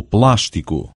o plástico.